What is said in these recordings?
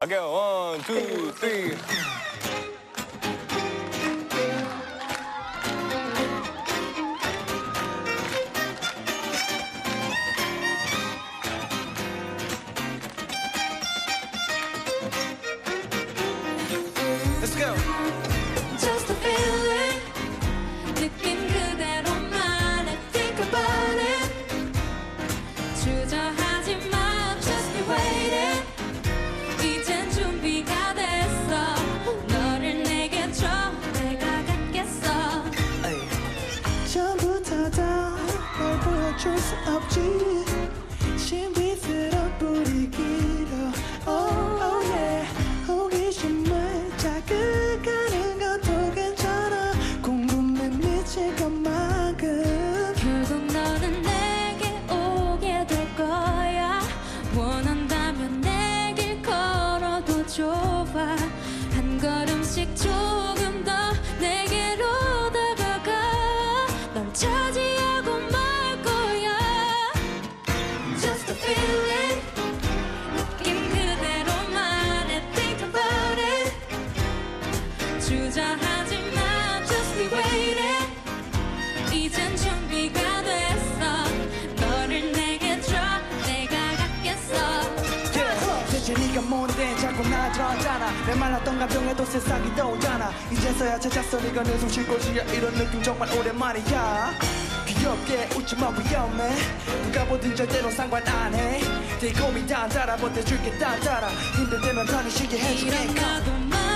Again, one, two, three. Let's go. 보여줄 수 없지 신비스러운 분위기로. Oh, oh yeah. 호기심을 자극하는 것도 괜찮아. 궁금해 미칠 것만큼. 결국 너는 내게 오게 될 거야. 원한다면 내 길 걸어도 좋아. 한 걸음씩 조금 주저하지 마. Just be waiting. 이젠 준비가 됐어. 너를 내게 줘. 내가 갖겠어. Yeah. 대체 네가 뭔데 자꾸 날 좋아하잖아. 메말랐던 감정에도 세상이 떠오잖아. 이제서야 찾았어 네가 내손 쉴 곳이야. 이런 느낌 정말 오랜만이야. 귀엽게 웃지마 위험해. 누가 보든 절대로 상관 안해. 달콤히 단달아 버텨줄게 단달아 힘들 때면 편히 쉬게 해줄게 이러나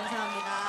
감사합니다.